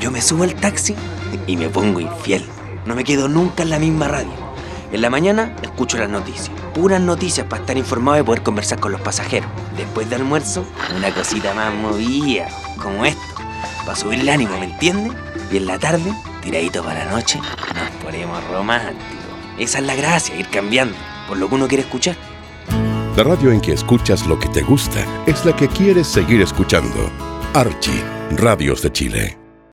Yo me subo al taxi y me pongo infiel. No me quedo nunca en la misma radio. En la mañana escucho las noticias. Puras noticias para estar informado y poder conversar con los pasajeros. Después de almuerzo, una cosita más movida, como esto. Para subir el ánimo, ¿me entiendes? Y en la tarde, tiradito para la noche, nos ponemos románticos. Esa es la gracia, ir cambiando por lo que uno quiere escuchar. La radio en que escuchas lo que te gusta es la que quieres seguir escuchando. Archie, Radios de Chile.